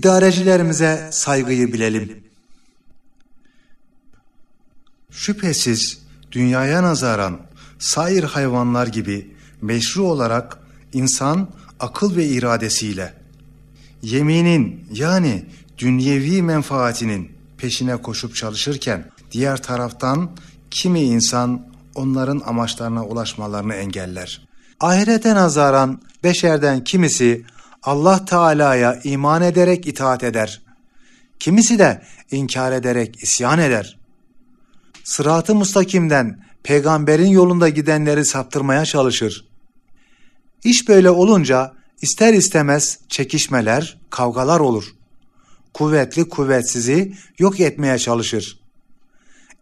İdarecilerimize saygıyı bilelim. Şüphesiz dünyaya nazaran sair hayvanlar gibi meşru olarak insan akıl ve iradesiyle yeminin yani dünyevi menfaatinin peşine koşup çalışırken diğer taraftan kimi insan onların amaçlarına ulaşmalarını engeller. Ahirete nazaran beşerden kimisi Allah Teala'ya iman ederek itaat eder. Kimisi de inkar ederek isyan eder. Sırat-ı mustakimden peygamberin yolunda gidenleri saptırmaya çalışır. İş böyle olunca ister istemez çekişmeler, kavgalar olur. Kuvvetli kuvvetsizi yok etmeye çalışır.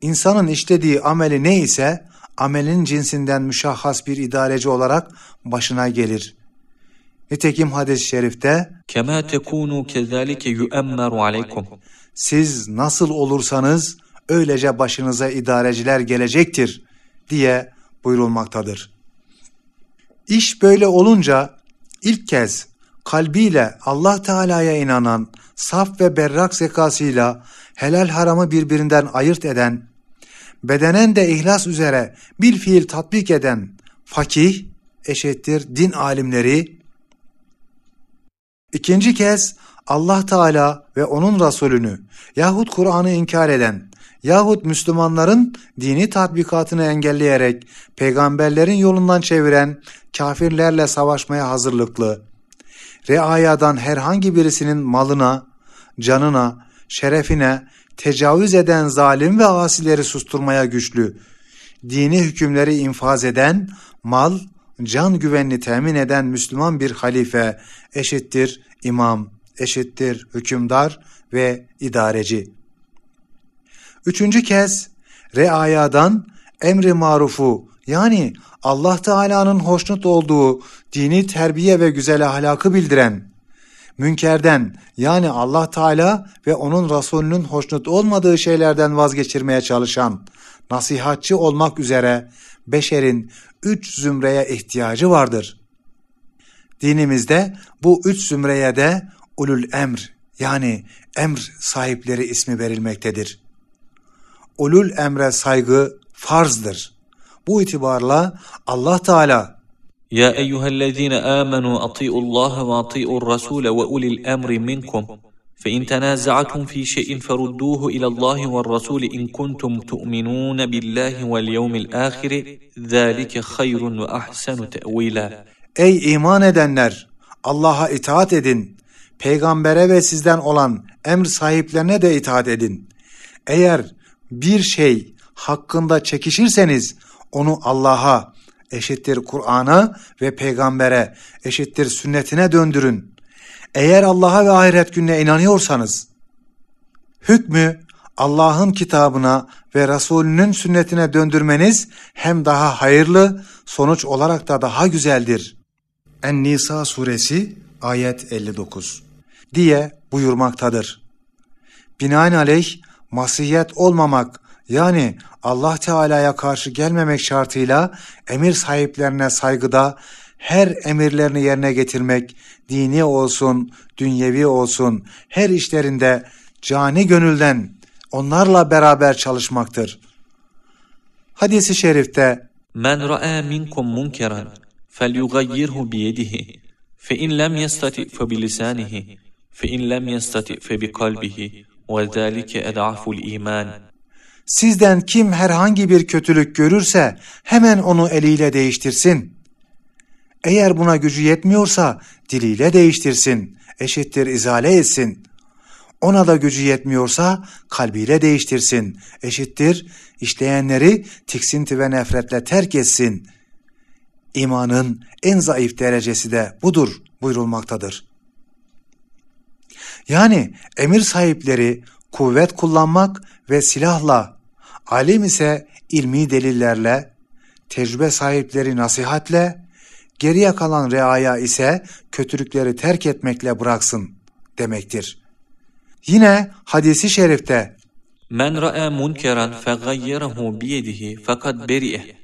İnsanın işlediği ameli ne ise amelin cinsinden müşahhas bir idareci olarak başına gelir. Nitekim hadis-i şerifte كما تكونوا كذلك يؤمر عليكم siz nasıl olursanız öylece başınıza idareciler gelecektir diye buyurulmaktadır. İş böyle olunca ilk kez kalbiyle Allah Teala'ya inanan, saf ve berrak zekasıyla helal haramı birbirinden ayırt eden, bedenen de ihlas üzere bir fiil tatbik eden fakih eşittir din alimleri, ikinci kez Allah Teala ve onun Resulünü yahut Kur'an'ı inkar eden yahut Müslümanların dini tatbikatını engelleyerek peygamberlerin yolundan çeviren kafirlerle savaşmaya hazırlıklı, reayadan herhangi birisinin malına, canına, şerefine tecavüz eden zalim ve asileri susturmaya güçlü, dini hükümleri infaz eden, mal, can güvenini temin eden Müslüman bir halife eşittir imam, eşittir hükümdar ve idareci. Üçüncü kez reayadan emri marufu yani Allah Teala'nın hoşnut olduğu dini terbiye ve güzel ahlakı bildiren, münkerden yani Allah Teala ve onun Resulünün hoşnut olmadığı şeylerden vazgeçirmeye çalışan, nasihatçı olmak üzere beşerin üç zümreye ihtiyacı vardır. Dinimizde bu üç zümreye de ulul emr yani emr sahipleri ismi verilmektedir. Ulul emre saygı farzdır. Bu itibarla Allah Teala Ya eyyühellezine amenu ati'ullaha ve ati'ur rasule ve ulil emri minkum فإن تنازعتم في شيء فردوه إلى الله والرسول إن كنتم تؤمنون بالله واليوم الآخر ذلك خير وأحسن تأويلا Ey iman edenler! Allah'a itaat edin. Peygambere ve sizden olan emr sahiplerine de itaat edin. Eğer bir şey hakkında çekişirseniz onu Allah'a eşittir Kur'an'a ve peygambere eşittir sünnetine döndürün. Eğer Allah'a ve ahiret gününe inanıyorsanız hükmü Allah'ın kitabına ve Resulünün sünnetine döndürmeniz hem daha hayırlı sonuç olarak da daha güzeldir. En-Nisa suresi ayet 59 diye buyurmaktadır. Binaenaleyh masiyet olmamak yani Allah Teala'ya karşı gelmemek şartıyla emir sahiplerine saygıda her emirlerini yerine getirmek, dini olsun, dünyevi olsun, her işlerinde cani gönülden onlarla beraber çalışmaktır. Hadis-i şerifte Men ra'a minkum munkeran felyughayyirhu bi yedihi fe in lem yestati fe bi lisanihi fe in lem yestati fe bi kalbihi ve zalike ed'aful iman. Sizden kim herhangi bir kötülük görürse hemen onu eliyle değiştirsin.'' Eğer buna gücü yetmiyorsa diliyle değiştirsin, eşittir izale etsin. Ona da gücü yetmiyorsa kalbiyle değiştirsin, eşittir işleyenleri tiksinti ve nefretle terk etsin. İmanın en zayıf derecesi de budur buyurulmaktadır. Yani emir sahipleri kuvvet kullanmak ve silahla, alim ise ilmi delillerle, tecrübe sahipleri nasihatle, Geriye kalan reaya ise kötülükleri terk etmekle bıraksın demektir. Yine hadisi şerifte Men ra'a munkeran faghayyirahu biyedihi fakat beri'e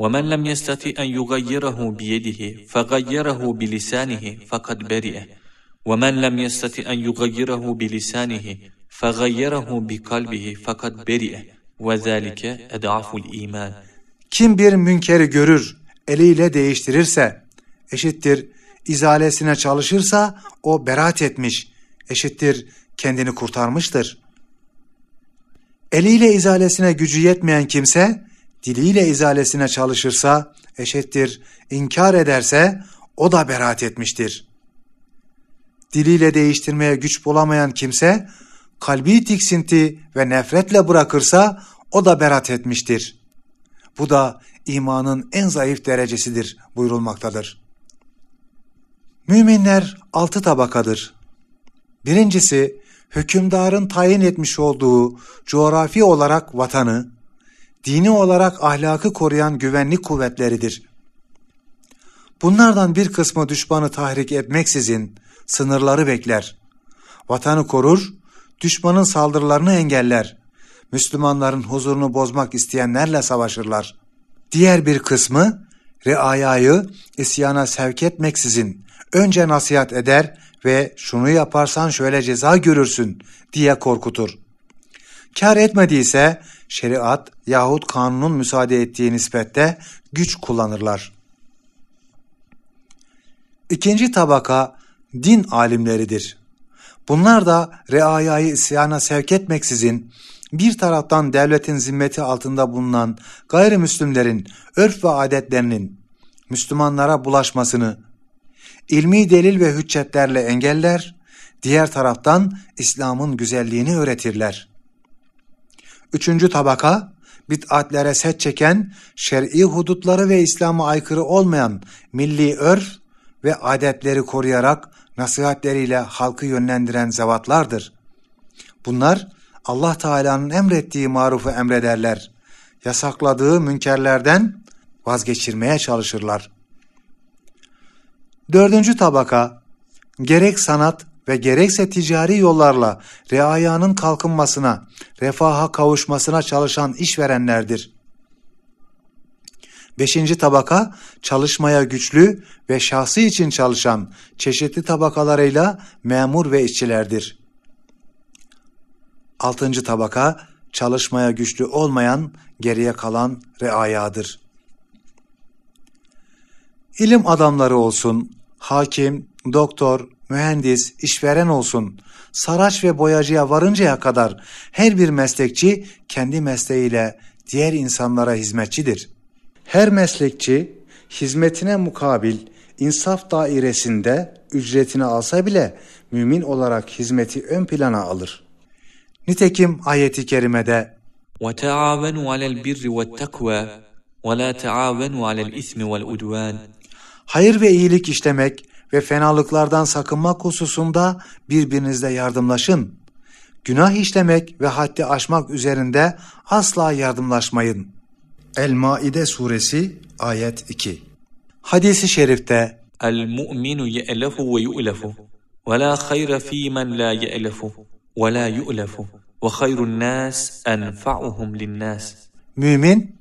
ve men lem yestati en yughayyirahu biyedihi faghayyirahu bilisanihi fakat beri'e ve men lem yestati en yughayyirahu bilisanihi faghayyirahu bikalbihi fakat beri'e ve zalike ed'aful iman. Kim bir münkeri görür eliyle değiştirirse, eşittir izalesine çalışırsa o beraat etmiş, eşittir kendini kurtarmıştır. Eliyle izalesine gücü yetmeyen kimse, diliyle izalesine çalışırsa, eşittir inkar ederse o da beraat etmiştir. Diliyle değiştirmeye güç bulamayan kimse, kalbi tiksinti ve nefretle bırakırsa o da beraat etmiştir. Bu da imanın en zayıf derecesidir buyurulmaktadır. Müminler altı tabakadır. Birincisi, hükümdarın tayin etmiş olduğu coğrafi olarak vatanı, dini olarak ahlakı koruyan güvenlik kuvvetleridir. Bunlardan bir kısmı düşmanı tahrik etmeksizin sınırları bekler. Vatanı korur, düşmanın saldırılarını engeller. Müslümanların huzurunu bozmak isteyenlerle savaşırlar. Diğer bir kısmı reayayı isyana sevk etmeksizin önce nasihat eder ve şunu yaparsan şöyle ceza görürsün diye korkutur. Kar etmediyse şeriat yahut kanunun müsaade ettiği nispette güç kullanırlar. İkinci tabaka din alimleridir. Bunlar da reayayı isyana sevk etmeksizin bir taraftan devletin zimmeti altında bulunan gayrimüslimlerin örf ve adetlerinin Müslümanlara bulaşmasını ilmi delil ve hüccetlerle engeller, diğer taraftan İslam'ın güzelliğini öğretirler. Üçüncü tabaka, bid'atlere set çeken, şer'i hudutları ve İslam'a aykırı olmayan milli örf ve adetleri koruyarak nasihatleriyle halkı yönlendiren zevatlardır. Bunlar Allah Teala'nın emrettiği marufu emrederler. Yasakladığı münkerlerden vazgeçirmeye çalışırlar. Dördüncü tabaka, gerek sanat ve gerekse ticari yollarla reayanın kalkınmasına, refaha kavuşmasına çalışan işverenlerdir. Beşinci tabaka, çalışmaya güçlü ve şahsı için çalışan çeşitli tabakalarıyla memur ve işçilerdir. Altıncı tabaka, çalışmaya güçlü olmayan, geriye kalan reayadır. İlim adamları olsun, hakim, doktor, mühendis, işveren olsun, saraç ve boyacıya varıncaya kadar her bir meslekçi kendi mesleğiyle diğer insanlara hizmetçidir. Her meslekçi hizmetine mukabil insaf dairesinde ücretini alsa bile mümin olarak hizmeti ön plana alır. Nitekim ayeti kerimede وتعاونوا على البر والتقوى ولا تعاونوا على الإثم والعدوان hayır ve iyilik işlemek ve fenalıklardan sakınmak hususunda birbirinizle yardımlaşın. Günah işlemek ve haddi aşmak üzerinde asla yardımlaşmayın. El-Maide suresi ayet 2 Hadisi şerifte المؤمن يألف ويؤلف ولا خير في من لا يألف ولا يؤلف وخير الناس أنفعهم للناس Mümin,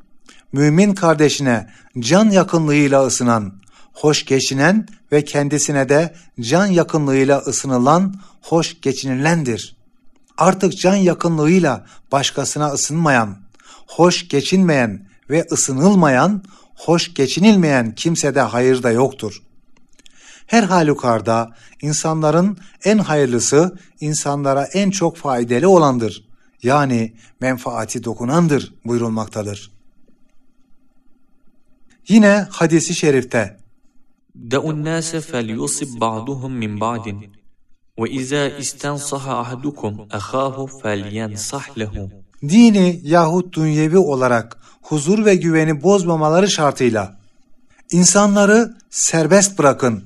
mümin kardeşine can yakınlığıyla ısınan, hoş geçinen ve kendisine de can yakınlığıyla ısınılan, hoş geçinilendir. Artık can yakınlığıyla başkasına ısınmayan, hoş geçinmeyen ve ısınılmayan, hoş geçinilmeyen kimsede hayır da yoktur. Her halükarda insanların en hayırlısı insanlara en çok faydalı olandır. Yani menfaati dokunandır buyurulmaktadır. Yine hadisi şerifte دعوا الناس فليصب بعضهم من بعض وإذا استنصح أحدكم أخاه فلينصح له dini yahut dünyevi olarak huzur ve güveni bozmamaları şartıyla insanları serbest bırakın.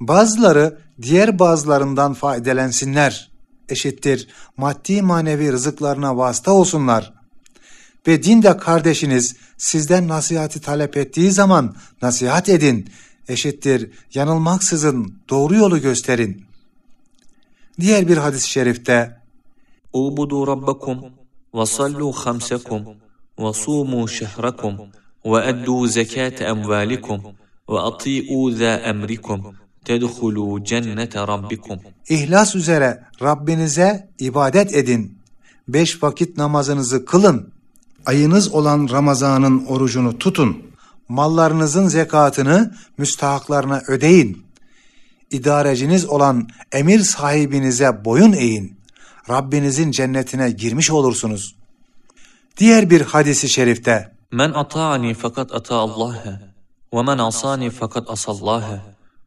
Bazıları diğer bazılarından faydelensinler. Eşittir maddi manevi rızıklarına vasıta olsunlar. Ve dinde kardeşiniz sizden nasihati talep ettiği zaman nasihat edin. Eşittir yanılmaksızın doğru yolu gösterin. Diğer bir hadis-i şerifte Ubudu rabbakum ve sallu hamsekum ve sumu şehrakum ve eddu zekate emvalikum ve ati'u za emrikum tedhulu cennete rabbikum. İhlas üzere Rabbinize ibadet edin. Beş vakit namazınızı kılın. Ayınız olan Ramazan'ın orucunu tutun. Mallarınızın zekatını müstahaklarına ödeyin. İdareciniz olan emir sahibinize boyun eğin. Rabbinizin cennetine girmiş olursunuz. Diğer bir hadisi şerifte Men ata'ani fakat ata Allah'a ve men asani fakat asallaha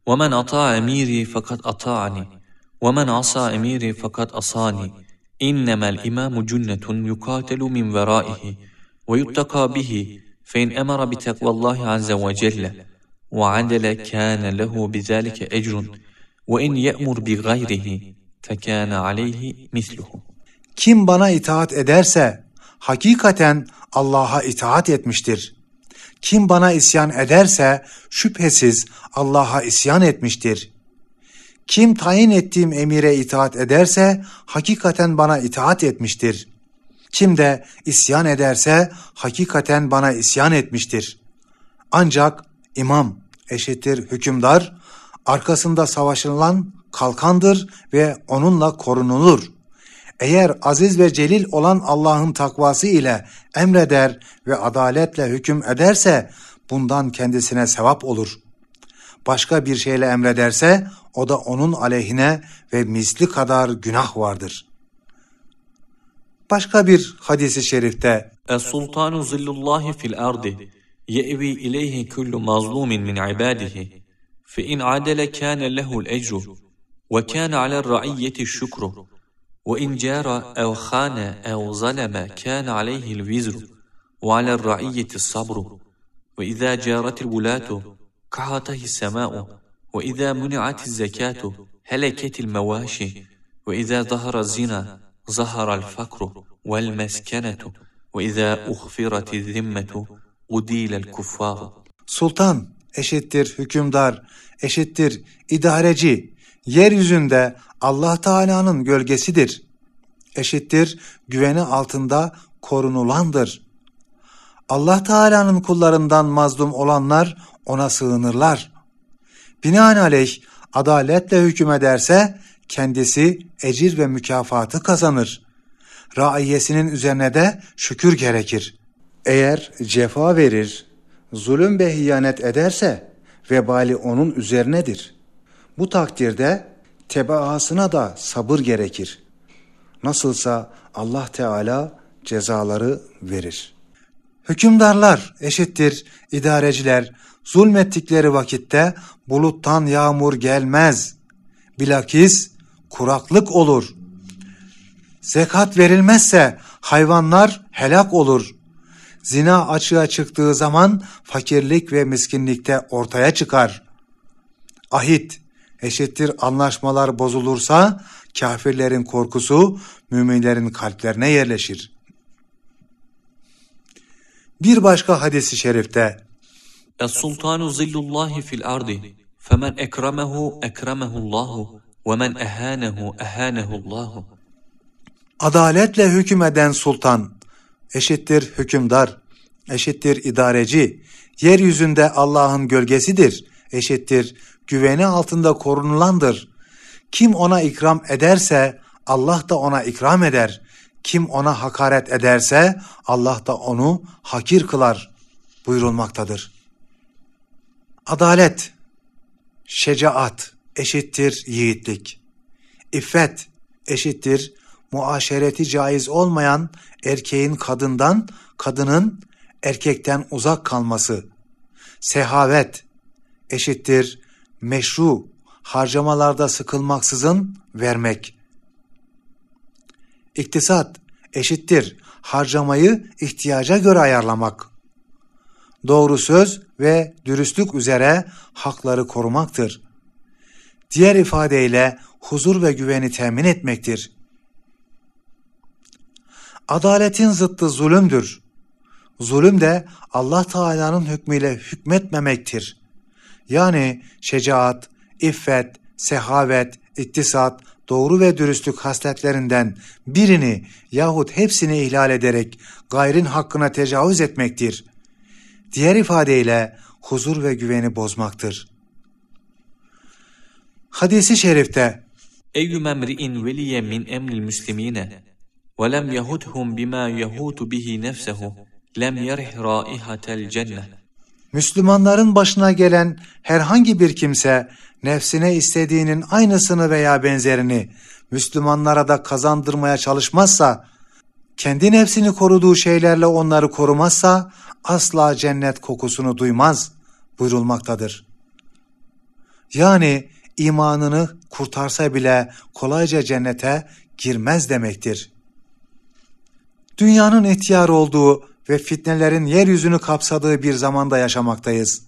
ومن أطاع أميري فقد أطاعني ومن عصى أميري فقد عصاني إنما الإمام جنة يقاتل من ورائه ويتقى به فإن أمر بتقوى الله عز وجل وعدل كان له بذلك أجر وإن يأمر بغيره فكان عليه مثله Kim bana itaat ederse hakikaten Allah'a itaat etmiştir. Kim bana isyan ederse şüphesiz Allah'a isyan etmiştir. Kim tayin ettiğim emire itaat ederse hakikaten bana itaat etmiştir. Kim de isyan ederse hakikaten bana isyan etmiştir. Ancak imam eşittir hükümdar arkasında savaşılan kalkandır ve onunla korunulur. Eğer aziz ve celil olan Allah'ın takvası ile emreder ve adaletle hüküm ederse bundan kendisine sevap olur. Başka bir şeyle emrederse o da onun aleyhine ve misli kadar günah vardır. Başka bir hadisi şerifte Es-sultanu zillullahi fil ardi ye'vi ileyhi kullu mazlumin min ibadihi fe in adele kâne lehul ecru ve kâne alel ra'iyyeti şükru وإن جار أو خان أو ظلم كان عليه الوزر وعلى الرعية الصبر. وإذا جارت الولاة قعته السماء وإذا منعت الزكاة هلكت المواشي. وإذا ظهر الزنا ظهر الفقر والمسكنة. وإذا أخفرت الذمة أديل الكفار. sultan eşittir hükümdar eşittir idareci. Yeryüzünde Allah Teala'nın gölgesidir. Eşittir güveni altında korunulandır. Allah Teala'nın kullarından mazlum olanlar ona sığınırlar. Binaenaleyh adaletle hüküm ederse kendisi ecir ve mükafatı kazanır. Raiyesinin üzerine de şükür gerekir. Eğer cefa verir, zulüm ve hiyanet ederse vebali onun üzerinedir. Bu takdirde tebaasına da sabır gerekir. Nasılsa Allah Teala cezaları verir. Hükümdarlar eşittir idareciler zulmettikleri vakitte buluttan yağmur gelmez. Bilakis kuraklık olur. Zekat verilmezse hayvanlar helak olur. Zina açığa çıktığı zaman fakirlik ve miskinlikte ortaya çıkar. Ahit eşittir anlaşmalar bozulursa kafirlerin korkusu müminlerin kalplerine yerleşir. Bir başka hadisi şerifte Es-sultanu zillullahi fil ardi femen ekremehu ekremehullahu ve men ehanehu ehanehullahu Adaletle hükmeden sultan eşittir hükümdar eşittir idareci yeryüzünde Allah'ın gölgesidir eşittir güveni altında korunulandır. Kim ona ikram ederse Allah da ona ikram eder. Kim ona hakaret ederse Allah da onu hakir kılar buyurulmaktadır. Adalet, şecaat eşittir yiğitlik. İffet eşittir muaşereti caiz olmayan erkeğin kadından, kadının erkekten uzak kalması. Sehavet eşittir meşru harcamalarda sıkılmaksızın vermek. İktisat eşittir harcamayı ihtiyaca göre ayarlamak. Doğru söz ve dürüstlük üzere hakları korumaktır. Diğer ifadeyle huzur ve güveni temin etmektir. Adaletin zıttı zulümdür. Zulüm de Allah Teala'nın hükmüyle hükmetmemektir yani şecaat, iffet, sehavet, iktisat, doğru ve dürüstlük hasletlerinden birini yahut hepsini ihlal ederek gayrin hakkına tecavüz etmektir. Diğer ifadeyle huzur ve güveni bozmaktır. Hadisi şerifte Eyyüm emri'in veliye min emril müslimine ve lem yahudhum bima yahutu bihi nefsehu lem yerih raihatel cennet Müslümanların başına gelen herhangi bir kimse nefsine istediğinin aynısını veya benzerini Müslümanlara da kazandırmaya çalışmazsa, kendi nefsini koruduğu şeylerle onları korumazsa asla cennet kokusunu duymaz buyurulmaktadır. Yani imanını kurtarsa bile kolayca cennete girmez demektir. Dünyanın ihtiyar olduğu ve fitnelerin yeryüzünü kapsadığı bir zamanda yaşamaktayız.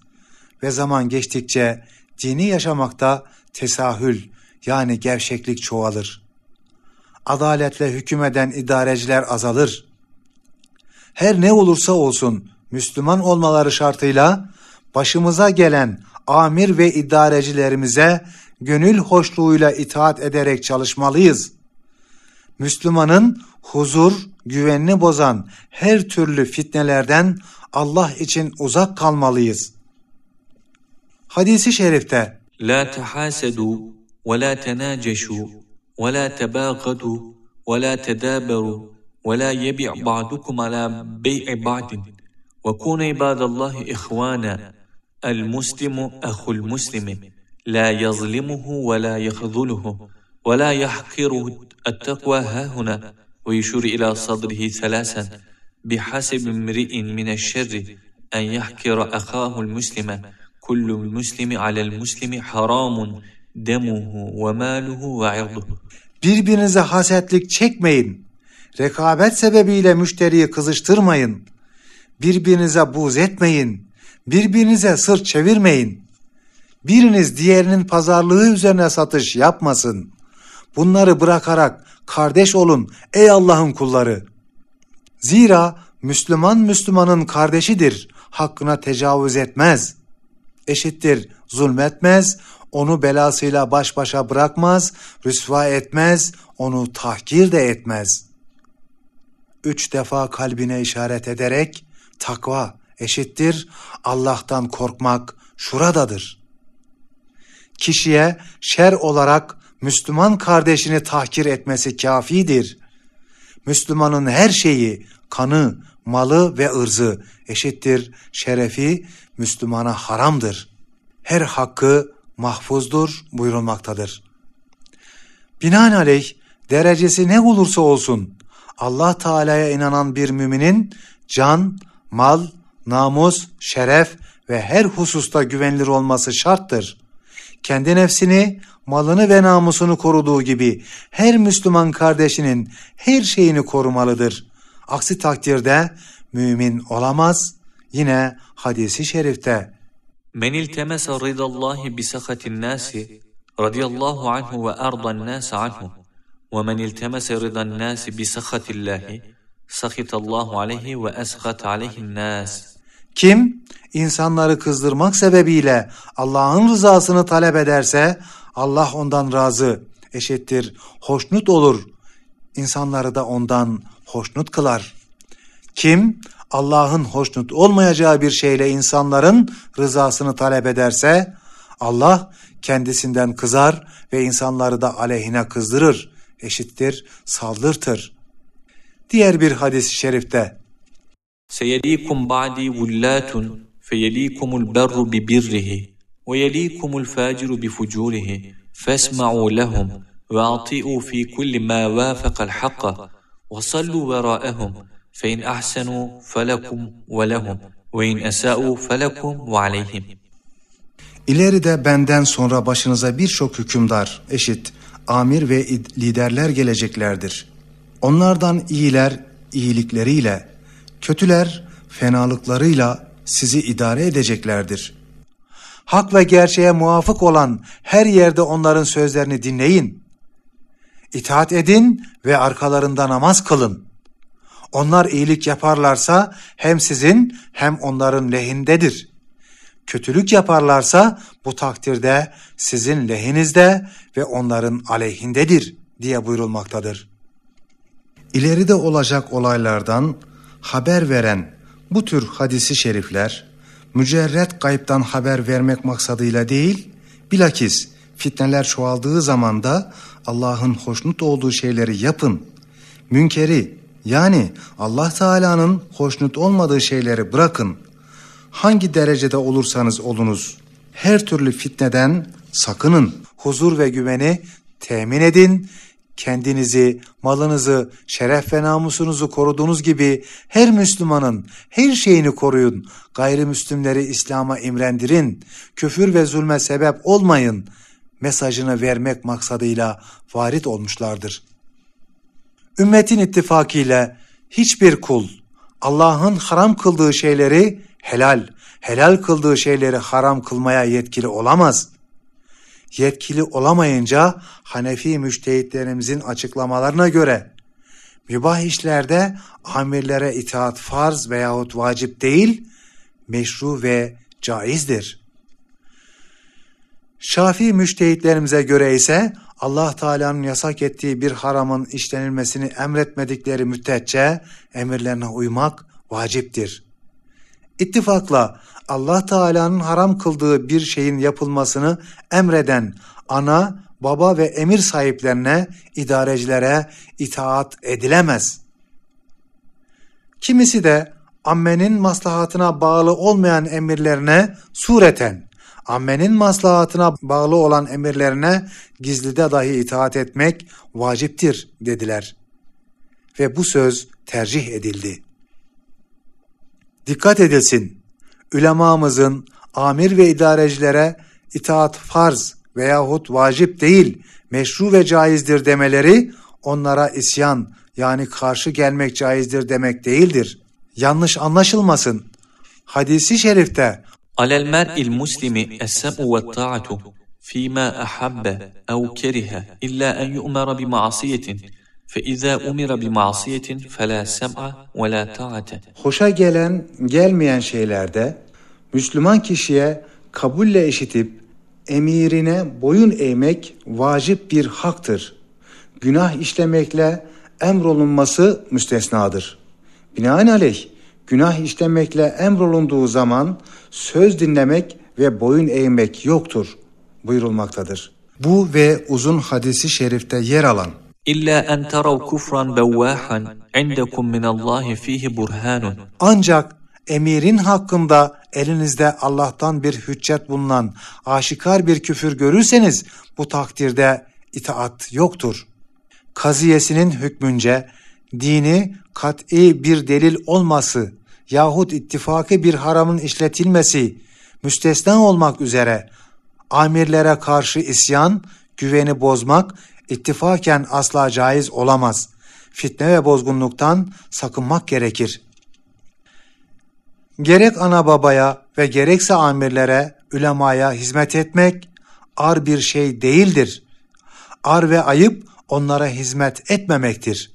Ve zaman geçtikçe dini yaşamakta tesahül yani gevşeklik çoğalır. Adaletle hükümeden idareciler azalır. Her ne olursa olsun Müslüman olmaları şartıyla başımıza gelen amir ve idarecilerimize gönül hoşluğuyla itaat ederek çalışmalıyız. Müslümanın huzur, güvenini bozan her türlü fitnelerden Allah için uzak kalmalıyız. Hadisi şerifte لا تحاسدوا ولا تناجشوا ولا تباغضوا ولا تدابروا ولا يبيع بعضكم على بيع بعض وكون عباد الله إخوانا المسلم أخو المسلم لا يظلمه ولا يخذله ولا يحقره التقوى ها هنا ve yuşur ila sadrihi selasen bihasib mri'in mine şerri en yahkira ahahul muslime kullu muslimi alel muslimi haramun demuhu ve maluhu ve irduhu. Birbirinize hasetlik çekmeyin. Rekabet sebebiyle müşteriyi kızıştırmayın. Birbirinize buğz etmeyin. Birbirinize sırt çevirmeyin. Biriniz diğerinin pazarlığı üzerine satış yapmasın.'' Bunları bırakarak kardeş olun ey Allah'ın kulları. Zira Müslüman Müslümanın kardeşidir. Hakkına tecavüz etmez. Eşittir zulmetmez, onu belasıyla baş başa bırakmaz, rüsva etmez, onu tahkir de etmez. Üç defa kalbine işaret ederek takva eşittir Allah'tan korkmak şuradadır. Kişiye şer olarak Müslüman kardeşini tahkir etmesi kafidir. Müslümanın her şeyi, kanı, malı ve ırzı eşittir şerefi Müslümana haramdır. Her hakkı mahfuzdur buyurulmaktadır. Binaenaleyh derecesi ne olursa olsun Allah Teala'ya inanan bir müminin can, mal, namus, şeref ve her hususta güvenilir olması şarttır kendi nefsini, malını ve namusunu koruduğu gibi her Müslüman kardeşinin her şeyini korumalıdır. Aksi takdirde mümin olamaz. Yine hadisi şerifte Men iltemese ridallahi bi sakatin nasi radiyallahu anhu ve erdan nas anhu ve men iltemese ridan nasi bi sakatillahi sakitallahu aleyhi ve eskat aleyhin nas kim insanları kızdırmak sebebiyle Allah'ın rızasını talep ederse Allah ondan razı, eşittir, hoşnut olur. İnsanları da ondan hoşnut kılar. Kim Allah'ın hoşnut olmayacağı bir şeyle insanların rızasını talep ederse Allah kendisinden kızar ve insanları da aleyhine kızdırır, eşittir, saldırtır. Diğer bir hadis-i şerifte سيليكم بعدي ولات فيليكم البر ببره ويليكم الفاجر بفجوره فاسمعوا لهم واعطئوا في كل ما وافق الحق وصلوا وراءهم فإن أحسنوا فلكم ولهم وإن أساءوا فلكم وعليهم İleride benden sonra başınıza birçok hükümdar, eşit, amir ve id- liderler geleceklerdir. Onlardan iyiler iyilikleriyle, kötüler fenalıklarıyla sizi idare edeceklerdir. Hak ve gerçeğe muvafık olan her yerde onların sözlerini dinleyin. İtaat edin ve arkalarında namaz kılın. Onlar iyilik yaparlarsa hem sizin hem onların lehindedir. Kötülük yaparlarsa bu takdirde sizin lehinizde ve onların aleyhindedir diye buyurulmaktadır. İleride olacak olaylardan haber veren bu tür hadisi şerifler mücerret kayıptan haber vermek maksadıyla değil, bilakis Fitneler çoğaldığı zaman da Allah'ın hoşnut olduğu şeyleri yapın. Münkeri yani Allah Teala'nın hoşnut olmadığı şeyleri bırakın. Hangi derecede olursanız olunuz. Her türlü fitneden sakının. Huzur ve güveni temin edin. Kendinizi, malınızı, şeref ve namusunuzu koruduğunuz gibi her Müslümanın her şeyini koruyun. Gayrimüslimleri İslam'a imrendirin. Küfür ve zulme sebep olmayın. Mesajını vermek maksadıyla varit olmuşlardır. Ümmetin ittifakıyla hiçbir kul Allah'ın haram kıldığı şeyleri helal, helal kıldığı şeyleri haram kılmaya yetkili olamaz. Yetkili olamayınca Hanefi müştehitlerimizin açıklamalarına göre mübah işlerde amirlere itaat farz veyahut vacip değil, meşru ve caizdir. Şafii müştehitlerimize göre ise Allah Teala'nın yasak ettiği bir haramın işlenilmesini emretmedikleri müddetçe emirlerine uymak vaciptir. İttifakla Allah Teala'nın haram kıldığı bir şeyin yapılmasını emreden ana, baba ve emir sahiplerine, idarecilere itaat edilemez. Kimisi de ammenin maslahatına bağlı olmayan emirlerine sureten, ammenin maslahatına bağlı olan emirlerine gizlide dahi itaat etmek vaciptir dediler. Ve bu söz tercih edildi. Dikkat edilsin. Ülemamızın amir ve idarecilere itaat farz veyahut vacip değil, meşru ve caizdir demeleri onlara isyan yani karşı gelmek caizdir demek değildir. Yanlış anlaşılmasın. Hadisi şerifte Alel mer'il muslimi es-seb'u ve ta'atu fîmâ ahabbe ev kerihe illâ en yu'mera bi ma'asiyetin فإذا أمر بمعصية فلا سمع ولا طاعة hoşa gelen gelmeyen şeylerde Müslüman kişiye kabulle işitip emirine boyun eğmek vacip bir haktır. Günah işlemekle emrolunması müstesnadır. Binaenaleyh günah işlemekle emrolunduğu zaman söz dinlemek ve boyun eğmek yoktur buyurulmaktadır. Bu ve uzun hadisi şerifte yer alan İlla en terav kufran bevvahan indekum minallahi fihi burhanun. Ancak emirin hakkında elinizde Allah'tan bir hüccet bulunan aşikar bir küfür görürseniz bu takdirde itaat yoktur. Kaziyesinin hükmünce dini kat'i bir delil olması yahut ittifaki bir haramın işletilmesi müstesna olmak üzere amirlere karşı isyan, güveni bozmak, ittifaken asla caiz olamaz. Fitne ve bozgunluktan sakınmak gerekir. Gerek ana babaya ve gerekse amirlere, ülemaya hizmet etmek ar bir şey değildir. Ar ve ayıp onlara hizmet etmemektir.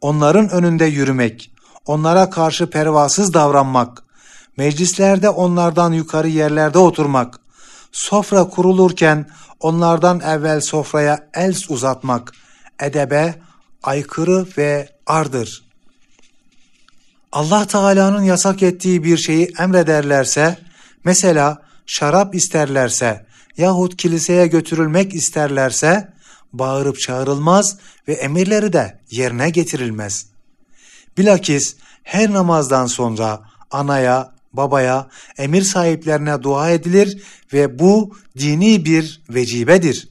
Onların önünde yürümek, onlara karşı pervasız davranmak, meclislerde onlardan yukarı yerlerde oturmak, sofra kurulurken onlardan evvel sofraya el uzatmak, edebe aykırı ve ardır. Allah Teala'nın yasak ettiği bir şeyi emrederlerse, mesela şarap isterlerse yahut kiliseye götürülmek isterlerse, bağırıp çağrılmaz ve emirleri de yerine getirilmez. Bilakis her namazdan sonra anaya, babaya, emir sahiplerine dua edilir ve bu dini bir vecibedir.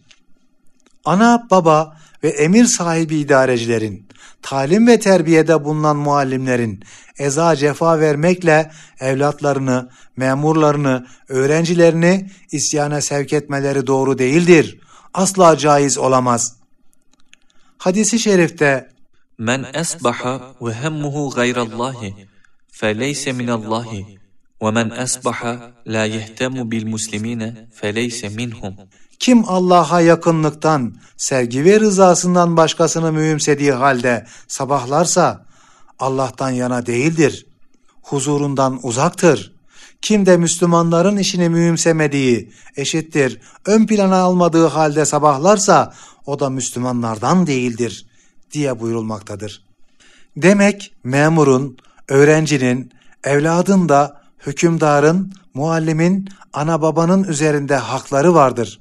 Ana, baba ve emir sahibi idarecilerin, talim ve terbiyede bulunan muallimlerin eza cefa vermekle evlatlarını, memurlarını, öğrencilerini isyana sevk etmeleri doğru değildir. Asla caiz olamaz. Hadisi şerifte Men esbaha ve hemmuhu gayrallahi feleyse minallahi ومن أصبح لا يهتم بالمسلمين فليس منهم Kim Allah'a yakınlıktan, sevgi ve rızasından başkasını mühimsediği halde sabahlarsa Allah'tan yana değildir. Huzurundan uzaktır. Kim de Müslümanların işini mühimsemediği, eşittir, ön plana almadığı halde sabahlarsa o da Müslümanlardan değildir diye buyurulmaktadır. Demek memurun, öğrencinin, evladın da hükümdarın, muallimin, ana babanın üzerinde hakları vardır.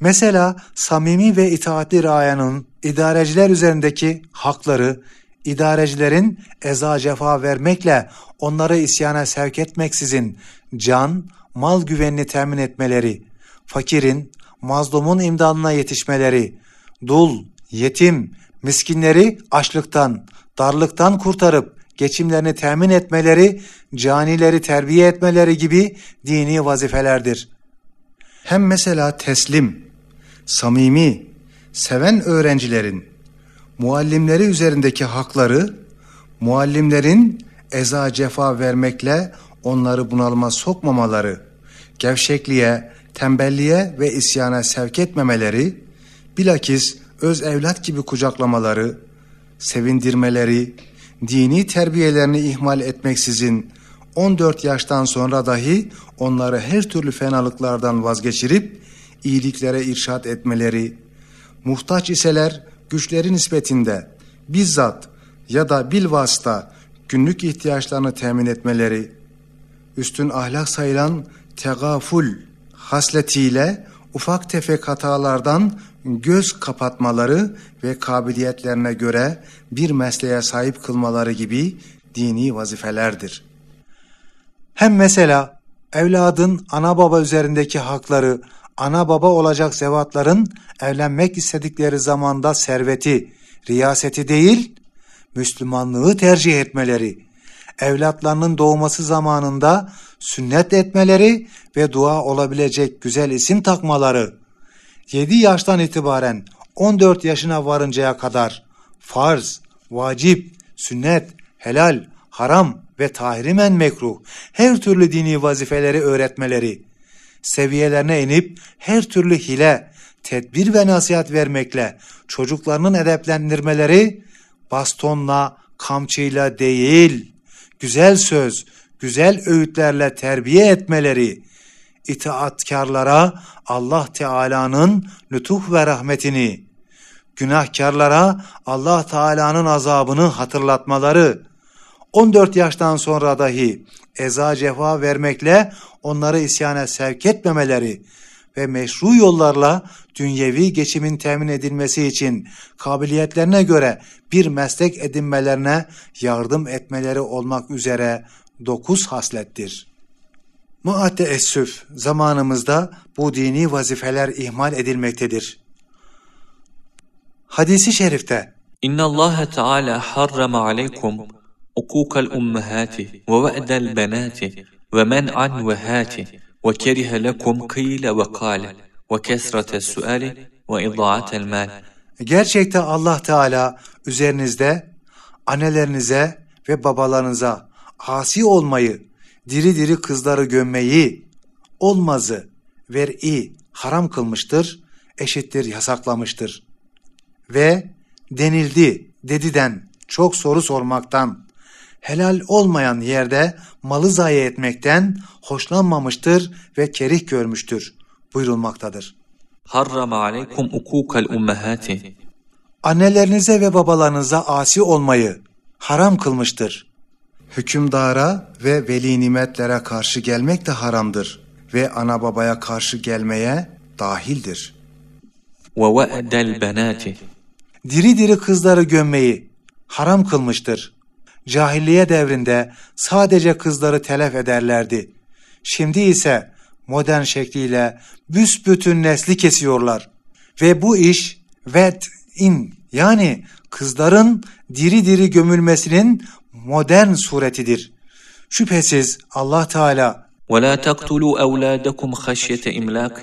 Mesela samimi ve itaatli rayanın idareciler üzerindeki hakları, idarecilerin eza cefa vermekle onları isyana sevk etmeksizin can, mal güvenini temin etmeleri, fakirin, mazlumun imdadına yetişmeleri, dul, yetim, miskinleri açlıktan, darlıktan kurtarıp geçimlerini temin etmeleri, canileri terbiye etmeleri gibi dini vazifelerdir. Hem mesela teslim, samimi, seven öğrencilerin muallimleri üzerindeki hakları, muallimlerin eza cefa vermekle onları bunalıma sokmamaları, gevşekliğe, tembelliğe ve isyana sevk etmemeleri, bilakis öz evlat gibi kucaklamaları, sevindirmeleri, dini terbiyelerini ihmal etmeksizin 14 yaştan sonra dahi onları her türlü fenalıklardan vazgeçirip iyiliklere irşat etmeleri, muhtaç iseler güçleri nispetinde bizzat ya da bilvasıta günlük ihtiyaçlarını temin etmeleri, üstün ahlak sayılan tegaful hasletiyle ufak tefek hatalardan göz kapatmaları ve kabiliyetlerine göre bir mesleğe sahip kılmaları gibi dini vazifelerdir. Hem mesela evladın ana baba üzerindeki hakları, ana baba olacak zevatların evlenmek istedikleri zamanda serveti, riyaseti değil, Müslümanlığı tercih etmeleri, evlatlarının doğması zamanında sünnet etmeleri ve dua olabilecek güzel isim takmaları, 7 yaştan itibaren 14 yaşına varıncaya kadar farz, vacip, sünnet, helal, haram ve tahrimen mekruh. Her türlü dini vazifeleri öğretmeleri, seviyelerine inip her türlü hile, tedbir ve nasihat vermekle çocuklarının edeplendirmeleri bastonla, kamçıyla değil, güzel söz, güzel öğütlerle terbiye etmeleri, itaatkarlara Allah Teala'nın lütuf ve rahmetini, günahkarlara Allah Teala'nın azabını hatırlatmaları, 14 yaştan sonra dahi eza cefa vermekle onları isyana sevk etmemeleri ve meşru yollarla dünyevi geçimin temin edilmesi için kabiliyetlerine göre bir meslek edinmelerine yardım etmeleri olmak üzere dokuz haslettir. Müteessüf zamanımızda bu dini vazifeler ihmal edilmektedir. Hadisi şerifte İnna Allah Teala harrama aleykum ukukal ummahati ve ve'del benati ve men'an ve hati ve kerihe lekum kıyle ve kale ve kesrete suali ve iddaatel mal. Gerçekte Allah Teala üzerinizde annelerinize ve babalarınıza asi olmayı diri diri kızları gömmeyi, olmazı, ver'i haram kılmıştır, eşittir yasaklamıştır. Ve denildi dediden çok soru sormaktan, helal olmayan yerde malı zayi etmekten hoşlanmamıştır ve kerih görmüştür buyurulmaktadır. Harrama aleykum ukukal ummahati. Annelerinize ve babalarınıza asi olmayı haram kılmıştır Hükümdara ve veli nimetlere karşı gelmek de haramdır ve ana babaya karşı gelmeye dahildir. ووأد البنات Diri diri kızları gömmeyi haram kılmıştır. Cahiliye devrinde sadece kızları telef ederlerdi. Şimdi ise modern şekliyle büsbütün nesli kesiyorlar. Ve bu iş in yani kızların diri diri gömülmesinin modern suretidir. Şüphesiz Allah Teala ولا تقتلوا أولادكم خشية إملاق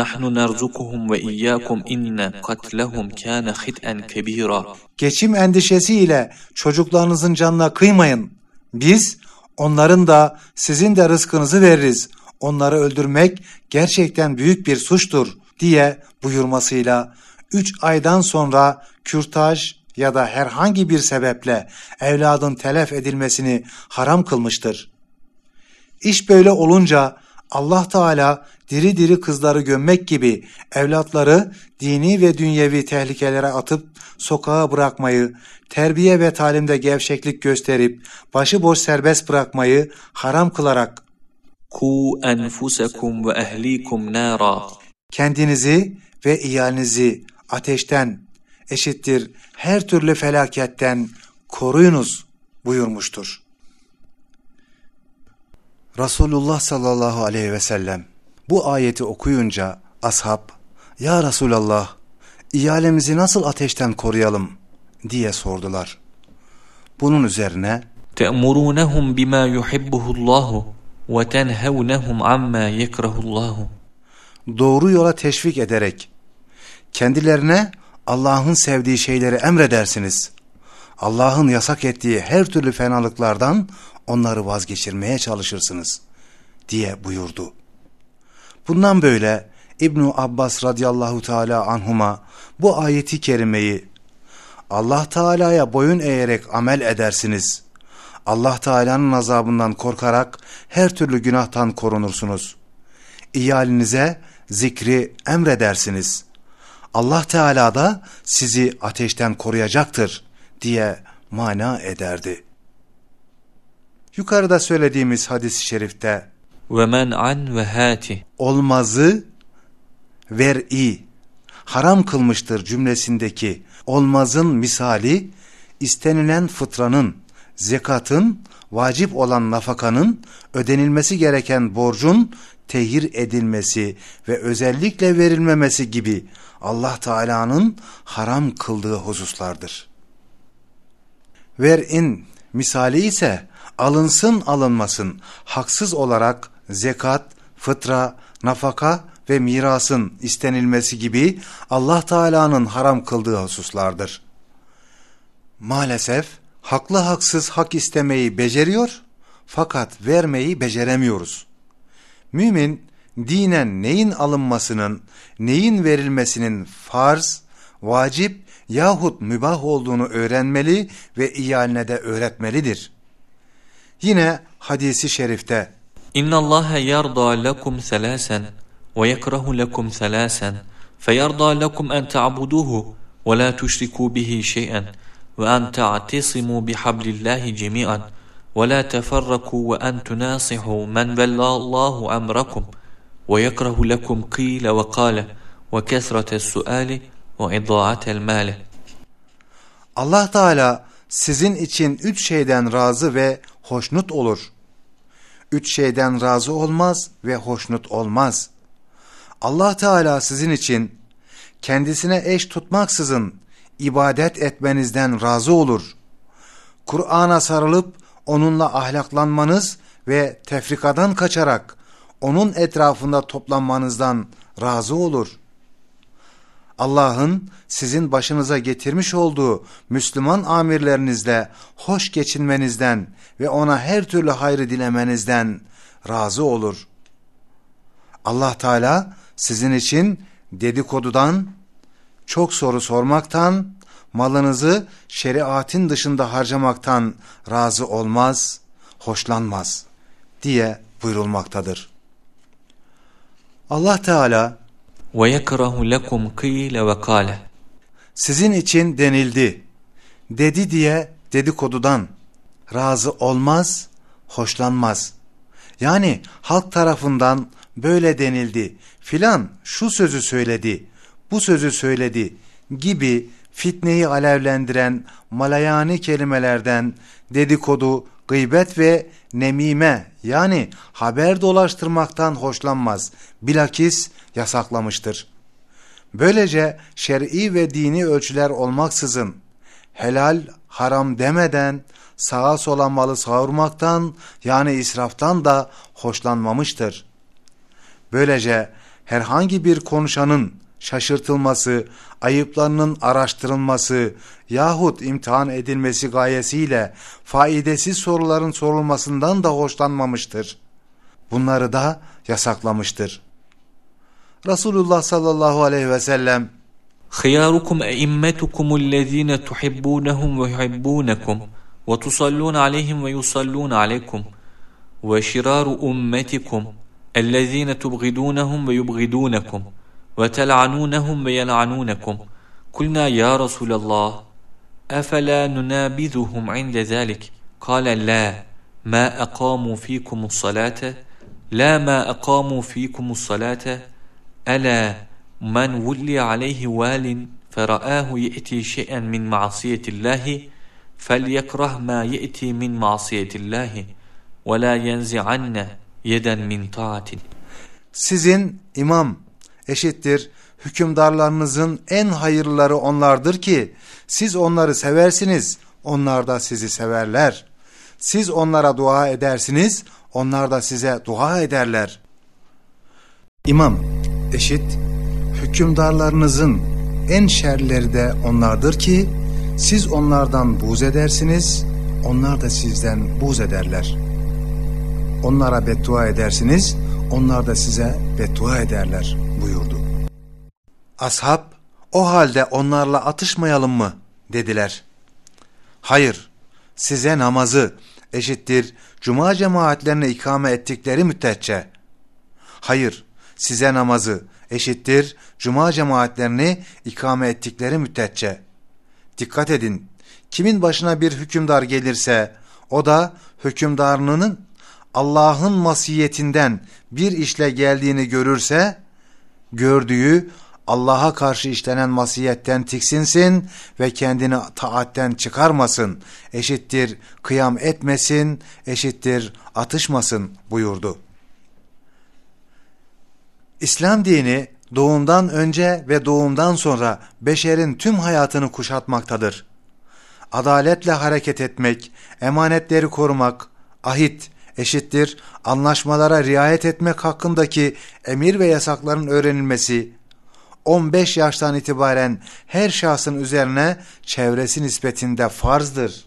نحن نرزقهم وإياكم إن قتلهم كان خطأ كبيرا geçim endişesiyle çocuklarınızın canına kıymayın. Biz onların da sizin de rızkınızı veririz. Onları öldürmek gerçekten büyük bir suçtur diye buyurmasıyla 3 aydan sonra kürtaj ya da herhangi bir sebeple evladın telef edilmesini haram kılmıştır. İş böyle olunca Allah Teala diri diri kızları gömmek gibi evlatları dini ve dünyevi tehlikelere atıp sokağa bırakmayı, terbiye ve talimde gevşeklik gösterip başıboş serbest bırakmayı haram kılarak Ku enfusekum ve ehlikum nara Kendinizi ve iyalinizi ateşten eşittir her türlü felaketten koruyunuz buyurmuştur. Resulullah sallallahu aleyhi ve sellem bu ayeti okuyunca ashab ya Resulallah ihalemizi nasıl ateşten koruyalım diye sordular. Bunun üzerine te'murunhum bima yuhibbuhullahu ve tenhevnhum amma yekrahullahu doğru yola teşvik ederek kendilerine Allah'ın sevdiği şeyleri emredersiniz. Allah'ın yasak ettiği her türlü fenalıklardan onları vazgeçirmeye çalışırsınız diye buyurdu. Bundan böyle İbnu Abbas radıyallahu teala anhuma bu ayeti kerimeyi Allah Teala'ya boyun eğerek amel edersiniz. Allah Teala'nın azabından korkarak her türlü günahtan korunursunuz. İyalinize zikri emredersiniz. Allah Teala da sizi ateşten koruyacaktır diye mana ederdi. Yukarıda söylediğimiz hadis-i şerifte ve men an ve hati olmazı ver'i haram kılmıştır cümlesindeki olmazın misali istenilen fıtranın, zekatın, vacip olan nafakanın, ödenilmesi gereken borcun tehir edilmesi ve özellikle verilmemesi gibi Allah Teala'nın haram kıldığı hususlardır. Ver'in misali ise alınsın alınmasın haksız olarak zekat, fıtra, nafaka ve mirasın istenilmesi gibi Allah Teala'nın haram kıldığı hususlardır. Maalesef haklı haksız hak istemeyi beceriyor fakat vermeyi beceremiyoruz. Mümin dinen neyin alınmasının, neyin verilmesinin farz, vacip yahut mübah olduğunu öğrenmeli ve iyaline de öğretmelidir. Yine hadisi şerifte İnna Allah yerda lekum selasen ve yekrahu lekum selasen feyerda lekum en ta'buduhu ve la tushriku bihi şey'en ve en ta'tasimu bihablillahi cemi'an ولا تفرقوا وأن تناصحوا من ولى الله أمركم ويكره لكم قيل وقال وكثرة السؤال وإضاعة المال Allah Teala sizin için üç şeyden razı ve hoşnut olur. Üç şeyden razı olmaz ve hoşnut olmaz. Allah Teala sizin için kendisine eş tutmaksızın ibadet etmenizden razı olur. Kur'an'a sarılıp onunla ahlaklanmanız ve tefrikadan kaçarak onun etrafında toplanmanızdan razı olur. Allah'ın sizin başınıza getirmiş olduğu Müslüman amirlerinizle hoş geçinmenizden ve ona her türlü hayrı dilemenizden razı olur. Allah Teala sizin için dedikodudan, çok soru sormaktan, malınızı şeriatin dışında harcamaktan razı olmaz, hoşlanmaz diye buyurulmaktadır. Allah Teala ve yekrahu lekum kıyle sizin için denildi. Dedi diye dedikodudan razı olmaz, hoşlanmaz. Yani halk tarafından böyle denildi, filan şu sözü söyledi, bu sözü söyledi gibi fitneyi alevlendiren malayani kelimelerden dedikodu, gıybet ve nemime yani haber dolaştırmaktan hoşlanmaz. Bilakis yasaklamıştır. Böylece şer'i ve dini ölçüler olmaksızın helal, haram demeden sağa sola malı savurmaktan yani israftan da hoşlanmamıştır. Böylece herhangi bir konuşanın şaşırtılması, ayıplarının araştırılması yahut imtihan edilmesi gayesiyle faidesiz soruların sorulmasından da hoşlanmamıştır. Bunları da yasaklamıştır. Resulullah sallallahu aleyhi ve sellem خياركم أئمتكم الذين تحبونهم ويحبونكم وتصلون عليهم ويصلون عليكم وشرار أمتكم الذين تبغضونهم ويبغضونكم وتلعنونهم ويلعنونكم. قلنا يا رسول الله أفلا ننابذهم عند ذلك؟ قال لا. ما أقاموا فيكم الصلاة؟ لا ما أقاموا فيكم الصلاة. ألا من ولي عليه وال فرآه يأتي شيئا من معصية الله فليكره ما يأتي من معصية الله ولا ينزعن يدا من طاعة. Sizin imam eşittir hükümdarlarınızın en hayırlıları onlardır ki siz onları seversiniz, onlar da sizi severler. Siz onlara dua edersiniz, onlar da size dua ederler. İmam eşit hükümdarlarınızın en şerleri de onlardır ki siz onlardan buz edersiniz, onlar da sizden buz ederler. Onlara beddua edersiniz, onlar da size beddua ederler buyurdu. Ashab, o halde onlarla atışmayalım mı? dediler. Hayır, size namazı eşittir cuma cemaatlerine ikame ettikleri müddetçe. Hayır, size namazı eşittir cuma cemaatlerini ikame ettikleri müddetçe. Dikkat edin, kimin başına bir hükümdar gelirse o da hükümdarının Allah'ın masiyetinden bir işle geldiğini görürse gördüğü Allah'a karşı işlenen masiyetten tiksinsin ve kendini taatten çıkarmasın, eşittir kıyam etmesin, eşittir atışmasın buyurdu. İslam dini doğumdan önce ve doğumdan sonra beşerin tüm hayatını kuşatmaktadır. Adaletle hareket etmek, emanetleri korumak, ahit, eşittir. Anlaşmalara riayet etmek hakkındaki emir ve yasakların öğrenilmesi, 15 yaştan itibaren her şahsın üzerine çevresi nispetinde farzdır.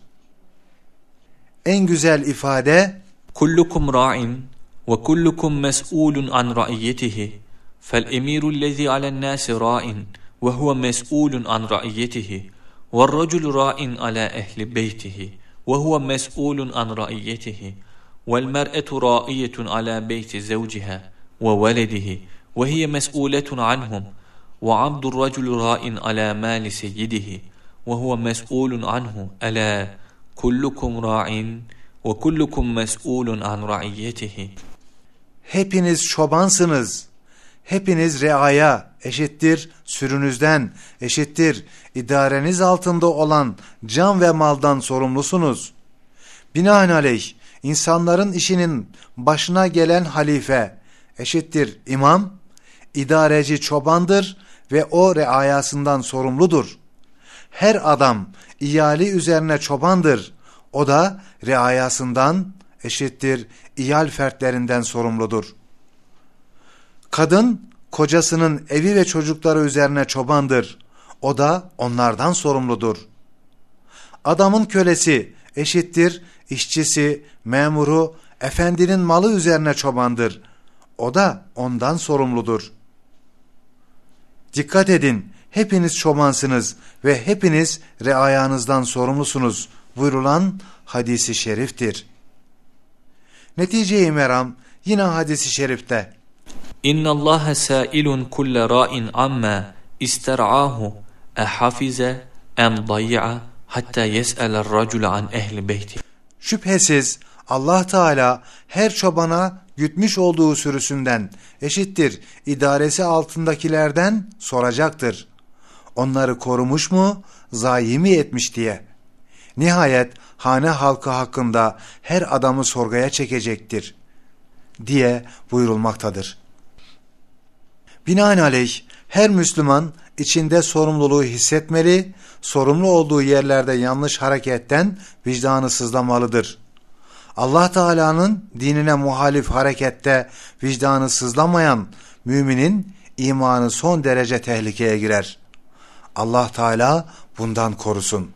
En güzel ifade kullukum ra'in ve kullukum mes'ulun an ra'iyetihi. Fel emiru lezi alen nasi ra'in ve huve mes'ulun an ra'iyetihi. Ve racul ra'in ala ehli beytihi ve huve mes'ulun an ra'iyetihi. والمرأة رائية على بيت زوجها وولده وهي مسؤولة عنهم وعبد الرجل راء على مال سيده وهو مسؤول عنه ألا كلكم راع وكلكم مسؤول عن رعيته hepiniz çobansınız. Hepiniz reaya eşittir sürünüzden eşittir idareniz altında olan can ve maldan sorumlusunuz. Binaenaleyh insanların işinin başına gelen halife eşittir imam, idareci çobandır ve o reayasından sorumludur. Her adam iyali üzerine çobandır. O da reayasından eşittir iyal fertlerinden sorumludur. Kadın kocasının evi ve çocukları üzerine çobandır. O da onlardan sorumludur. Adamın kölesi eşittir işçisi, memuru, efendinin malı üzerine çobandır. O da ondan sorumludur. Dikkat edin, hepiniz çobansınız ve hepiniz reayanızdan sorumlusunuz buyurulan hadisi şeriftir. Netice-i meram yine hadisi şerifte. İnna Allaha sailun kulle ra'in amma ister'ahu ehafize em dayya hatta yes'el racul an ehli beyti. Şüphesiz Allah Teala her çobana gütmüş olduğu sürüsünden eşittir idaresi altındakilerden soracaktır. Onları korumuş mu, zayi mi etmiş diye. Nihayet hane halkı hakkında her adamı sorgaya çekecektir diye buyurulmaktadır. Binaenaleyh her Müslüman içinde sorumluluğu hissetmeli, sorumlu olduğu yerlerde yanlış hareketten vicdanı sızlamalıdır. Allah Teala'nın dinine muhalif harekette vicdanı sızlamayan müminin imanı son derece tehlikeye girer. Allah Teala bundan korusun.